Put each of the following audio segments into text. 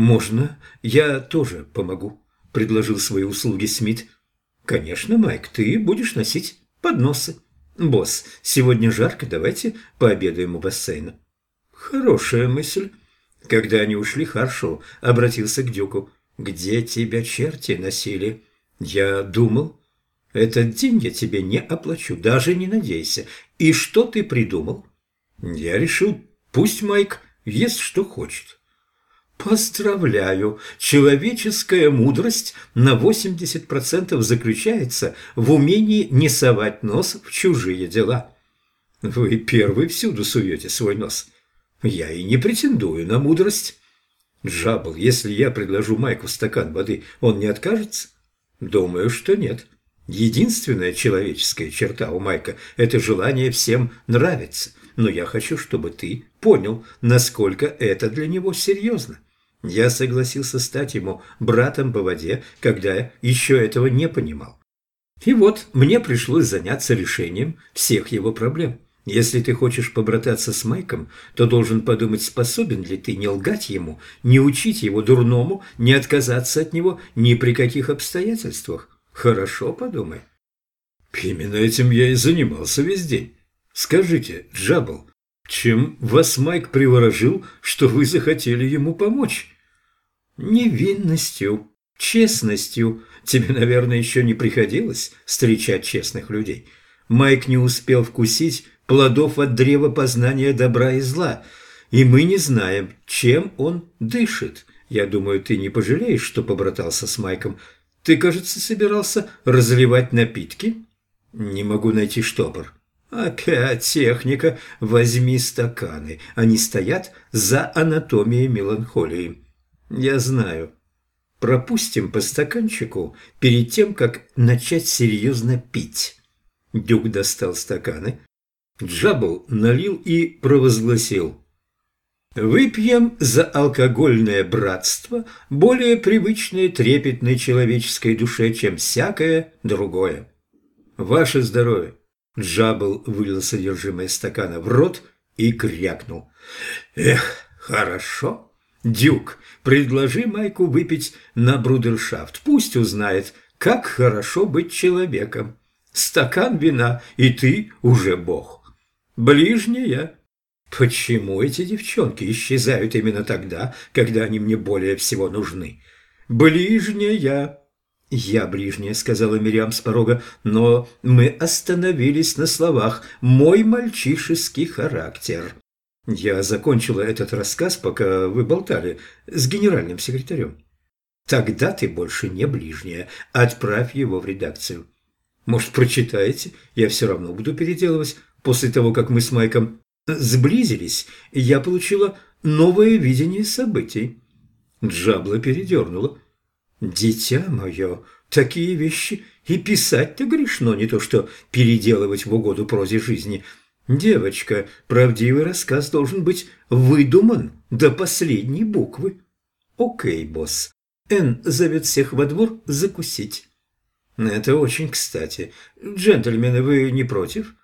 «Можно, я тоже помогу», – предложил свои услуги Смит. «Конечно, Майк, ты будешь носить подносы. Босс, сегодня жарко, давайте пообедаем у бассейна». «Хорошая мысль». Когда они ушли, Харшоу обратился к Дюку. «Где тебя черти носили?» «Я думал». «Этот день я тебе не оплачу, даже не надейся. И что ты придумал?» «Я решил, пусть Майк ест, что хочет». Поздравляю! Человеческая мудрость на 80% заключается в умении не совать нос в чужие дела. Вы первый всюду суете свой нос. Я и не претендую на мудрость. Джабл, если я предложу Майку стакан воды, он не откажется? Думаю, что нет. Единственная человеческая черта у Майка – это желание всем нравиться. Но я хочу, чтобы ты понял, насколько это для него серьезно. Я согласился стать ему братом по воде, когда еще этого не понимал. И вот мне пришлось заняться решением всех его проблем. Если ты хочешь побрататься с Майком, то должен подумать, способен ли ты не лгать ему, не учить его дурному, не отказаться от него ни при каких обстоятельствах. Хорошо подумай. Именно этим я и занимался весь день. Скажите, Джабл, чем вас Майк приворожил, что вы захотели ему помочь? Невинностью, честностью. Тебе, наверное, еще не приходилось встречать честных людей. Майк не успел вкусить плодов от древа познания добра и зла, и мы не знаем, чем он дышит. Я думаю, ты не пожалеешь, что побратался с Майком. Ты, кажется, собирался разливать напитки? Не могу найти штопор. Опять техника. Возьми стаканы. Они стоят за анатомией меланхолии. Я знаю. Пропустим по стаканчику перед тем, как начать серьезно пить. Дюк достал стаканы. Джабл налил и провозгласил. Выпьем за алкогольное братство, более привычное трепетной человеческой душе, чем всякое другое. Ваше здоровье! Джабл вылил содержимое стакана в рот и крякнул. «Эх, хорошо! Дюк, предложи Майку выпить на брудершафт. Пусть узнает, как хорошо быть человеком. Стакан вина, и ты уже бог. Ближняя. Почему эти девчонки исчезают именно тогда, когда они мне более всего нужны? Ближняя. «Я ближняя», — сказала Мириам с порога, — «но мы остановились на словах «мой мальчишеский характер». Я закончила этот рассказ, пока вы болтали с генеральным секретарем. Тогда ты больше не ближняя. Отправь его в редакцию. Может, прочитаете? Я все равно буду переделывать. После того, как мы с Майком сблизились, я получила новое видение событий. Джабла передернула. «Дитя мое, такие вещи и писать-то грешно, не то что переделывать в угоду прозе жизни. Девочка, правдивый рассказ должен быть выдуман до последней буквы. Окей, босс. Эн зовет всех во двор закусить». «Это очень кстати. Джентльмены, вы не против?»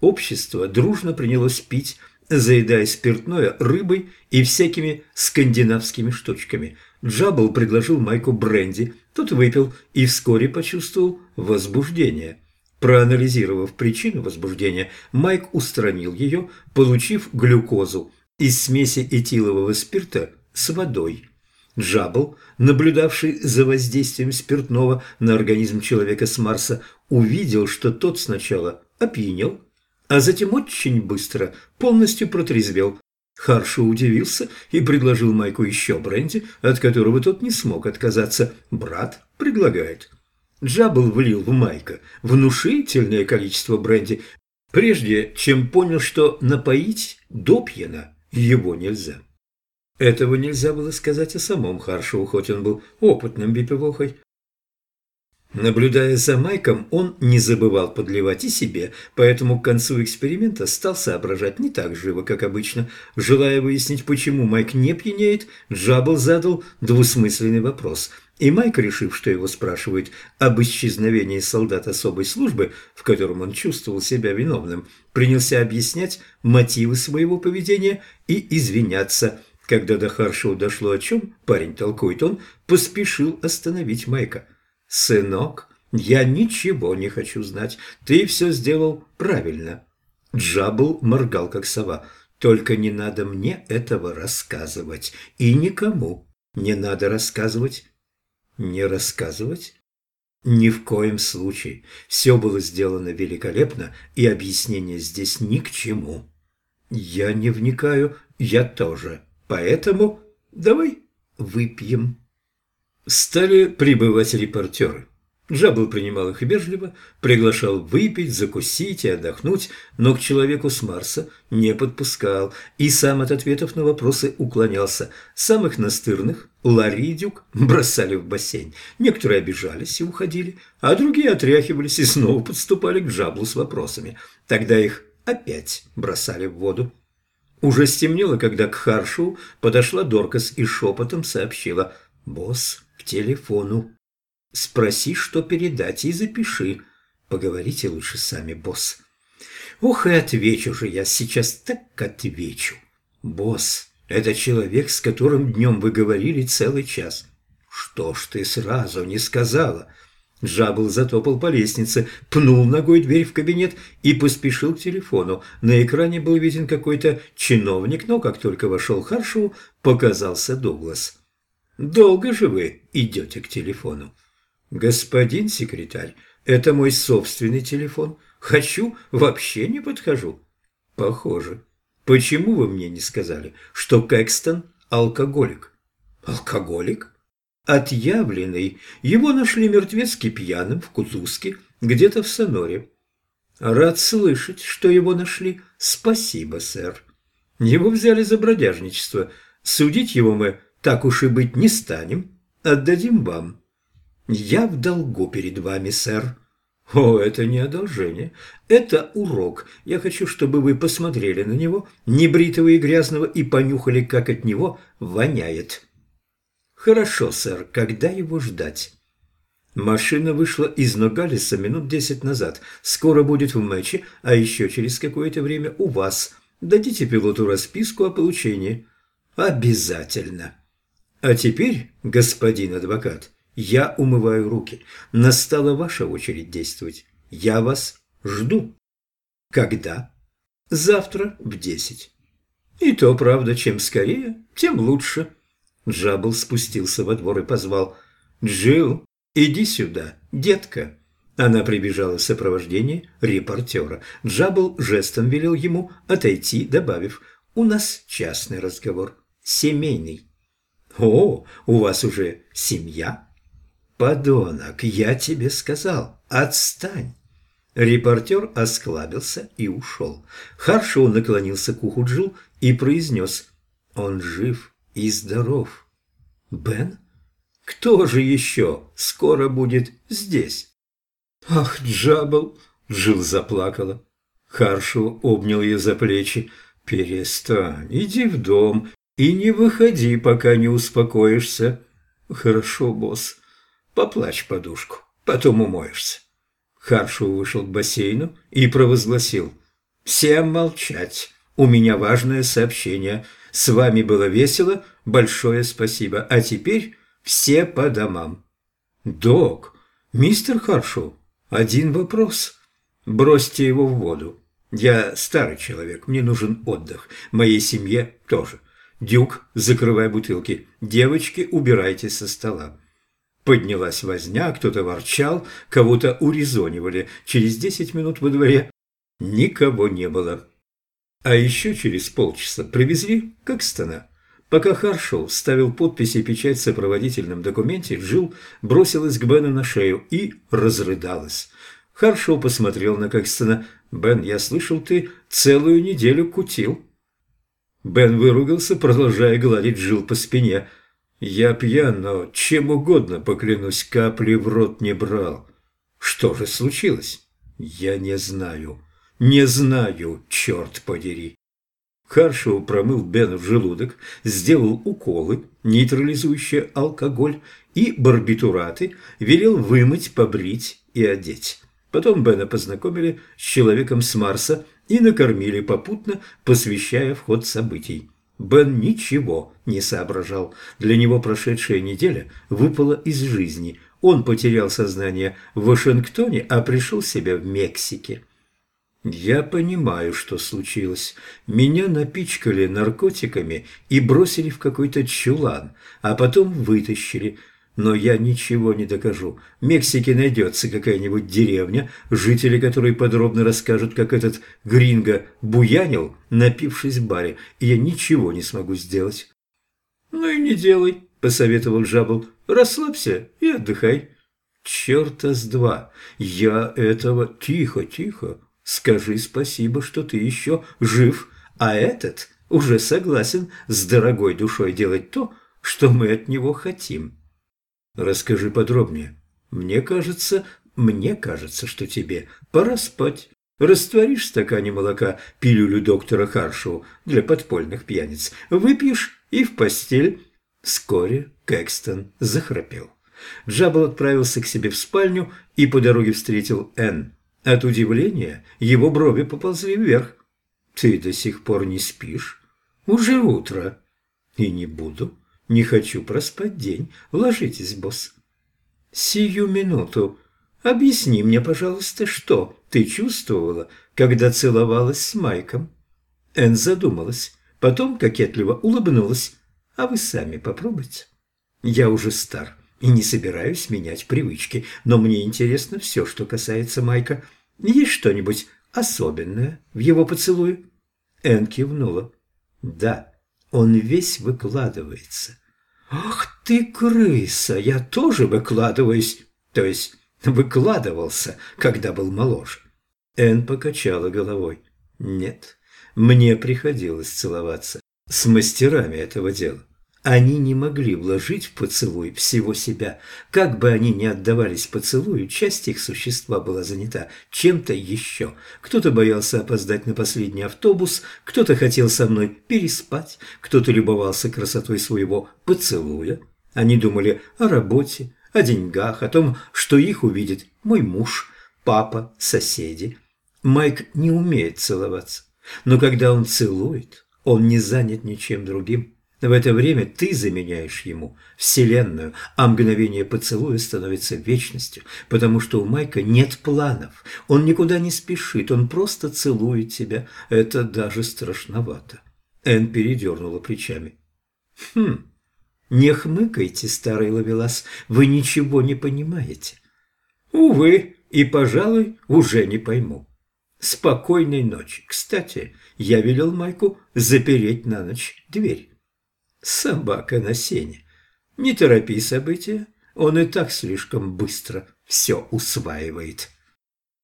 Общество дружно принялось пить, заедая спиртное рыбой и всякими скандинавскими штучками – Джабл предложил Майку бренди, тот выпил и вскоре почувствовал возбуждение. Проанализировав причину возбуждения, Майк устранил ее, получив глюкозу из смеси этилового спирта с водой. Джабл, наблюдавший за воздействием спиртного на организм человека с Марса, увидел, что тот сначала опьянел, а затем очень быстро полностью протрезвел, Харшо удивился и предложил Майку еще бренди, от которого тот не смог отказаться. Брат предлагает. Джабл влил в Майка внушительное количество бренди, прежде чем понял, что напоить до его нельзя. Этого нельзя было сказать о самом Харшоу, хоть он был опытным бипивохой. Наблюдая за Майком, он не забывал подливать и себе, поэтому к концу эксперимента стал соображать не так живо, как обычно. Желая выяснить, почему Майк не пьянеет, Джабл задал двусмысленный вопрос. И Майк, решив, что его спрашивают об исчезновении солдат особой службы, в котором он чувствовал себя виновным, принялся объяснять мотивы своего поведения и извиняться. Когда до Харшоу дошло, о чем парень толкует, он поспешил остановить Майка. «Сынок, я ничего не хочу знать. Ты все сделал правильно». Джабл моргал, как сова. «Только не надо мне этого рассказывать. И никому не надо рассказывать». «Не рассказывать?» Ни в коем случае. Все было сделано великолепно, и объяснение здесь ни к чему. Я не вникаю, я тоже. Поэтому давай выпьем. Стали прибывать репортеры. Джабл принимал их вежливо, приглашал выпить, закусить и отдохнуть, но к человеку с Марса не подпускал и сам от ответов на вопросы уклонялся. Самых настырных Ларри и Дюк бросали в бассейн. Некоторые обижались и уходили, а другие отряхивались и снова подступали к Джаблу с вопросами. Тогда их опять бросали в воду. Уже стемнело, когда к Харшу подошла Доркас и шепотом сообщила «Босс к телефону». Спроси, что передать, и запиши. Поговорите лучше сами, босс. Ох, и отвечу же я, сейчас так отвечу. Босс, это человек, с которым днем вы говорили целый час. Что ж ты сразу не сказала? Жабл затопал по лестнице, пнул ногой дверь в кабинет и поспешил к телефону. На экране был виден какой-то чиновник, но как только вошел Харшоу, показался Дуглас. «Долго же вы идете к телефону?» «Господин секретарь, это мой собственный телефон. Хочу, вообще не подхожу». «Похоже. Почему вы мне не сказали, что Кэкстон – алкоголик?» «Алкоголик?» «Отъявленный. Его нашли мертвецки пьяным в Кутузке, где-то в Соноре». «Рад слышать, что его нашли. Спасибо, сэр. Его взяли за бродяжничество. Судить его мы, так уж и быть, не станем. Отдадим вам». «Я в долгу перед вами, сэр». «О, это не одолжение. Это урок. Я хочу, чтобы вы посмотрели на него, небритого и грязного, и понюхали, как от него воняет». «Хорошо, сэр. Когда его ждать?» Машина вышла из Ногалиса минут десять назад. Скоро будет в матче, а еще через какое-то время у вас. Дадите пилоту расписку о получении. Обязательно. А теперь, господин адвокат, я умываю руки. Настала ваша очередь действовать. Я вас жду. Когда? Завтра в десять. И то правда, чем скорее, тем лучше. Джабл спустился во двор и позвал. Джилл, иди сюда, детка. Она прибежала в сопровождении репортера. Джабл жестом велел ему отойти, добавив, «У нас частный разговор, семейный». «О, у вас уже семья?» «Подонок, я тебе сказал, отстань!» Репортер осклабился и ушел. Харшоу наклонился к уху Джил и произнес «Он жив и здоров». «Бен? Кто же еще скоро будет здесь?» «Ах, Джабл!» – Джил заплакала. Харшоу обнял ее за плечи. «Перестань, иди в дом и не выходи, пока не успокоишься». «Хорошо, босс». Поплачь подушку, потом умоешься. Харшоу вышел к бассейну и провозгласил. «Всем молчать. У меня важное сообщение. С вами было весело. Большое спасибо. А теперь все по домам». «Док, мистер Харшоу, один вопрос. Бросьте его в воду. Я старый человек, мне нужен отдых. Моей семье тоже. Дюк, закрывай бутылки. Девочки, убирайте со стола. Поднялась возня, кто-то ворчал, кого-то урезонивали. Через десять минут во дворе никого не было. А еще через полчаса привезли Кэкстона. Пока Харшоу ставил подпись и печать в сопроводительном документе, Джилл бросилась к Бену на шею и разрыдалась. Харшоу посмотрел на Кэкстона. «Бен, я слышал, ты целую неделю кутил». Бен выругался, продолжая гладить Джилл по спине – я пьян, но чем угодно, поклянусь, капли в рот не брал. Что же случилось? Я не знаю. Не знаю, черт подери. Харшоу промыл Бена в желудок, сделал уколы, нейтрализующие алкоголь, и барбитураты, велел вымыть, побрить и одеть. Потом Бена познакомили с человеком с Марса и накормили попутно, посвящая в ход событий. Бен ничего не соображал. Для него прошедшая неделя выпала из жизни. Он потерял сознание в Вашингтоне, а пришел в себя в Мексике. Я понимаю, что случилось. Меня напичкали наркотиками и бросили в какой-то чулан, а потом вытащили. Но я ничего не докажу. В Мексике найдется какая-нибудь деревня, жители которой подробно расскажут, как этот гринго буянил, напившись в баре, и я ничего не смогу сделать. «Ну и не делай», — посоветовал Джабл. «Расслабься и отдыхай». «Черта с два! Я этого... Тихо, тихо!» Скажи спасибо, что ты еще жив, а этот уже согласен с дорогой душой делать то, что мы от него хотим. Расскажи подробнее. Мне кажется, мне кажется, что тебе пора спать. Растворишь в стакане молока пилюлю доктора Харшоу для подпольных пьяниц, выпьешь и в постель. Вскоре Кэкстон захрапел. Джаббл отправился к себе в спальню и по дороге встретил Энн. От удивления его брови поползли вверх. «Ты до сих пор не спишь? Уже утро». «И не буду. Не хочу проспать день. Ложитесь, босс». «Сию минуту. Объясни мне, пожалуйста, что ты чувствовала, когда целовалась с Майком?» Энн задумалась, потом кокетливо улыбнулась. «А вы сами попробуйте. Я уже стар» и не собираюсь менять привычки, но мне интересно все, что касается Майка. Есть что-нибудь особенное в его поцелуе?» Энн кивнула. «Да, он весь выкладывается». «Ах ты, крыса! Я тоже выкладываюсь!» То есть выкладывался, когда был моложе. Энн покачала головой. «Нет, мне приходилось целоваться с мастерами этого дела. Они не могли вложить в поцелуй всего себя. Как бы они ни отдавались поцелую, часть их существа была занята чем-то еще. Кто-то боялся опоздать на последний автобус, кто-то хотел со мной переспать, кто-то любовался красотой своего поцелуя. Они думали о работе, о деньгах, о том, что их увидит мой муж, папа, соседи. Майк не умеет целоваться, но когда он целует, он не занят ничем другим. В это время ты заменяешь ему Вселенную, а мгновение поцелуя становится вечностью, потому что у Майка нет планов. Он никуда не спешит, он просто целует тебя. Это даже страшновато. Энн передернула плечами. «Хм, не хмыкайте, старый ловелас, вы ничего не понимаете». «Увы, и, пожалуй, уже не пойму». «Спокойной ночи. Кстати, я велел Майку запереть на ночь дверь». Собака на сене. Не торопи события, он и так слишком быстро все усваивает.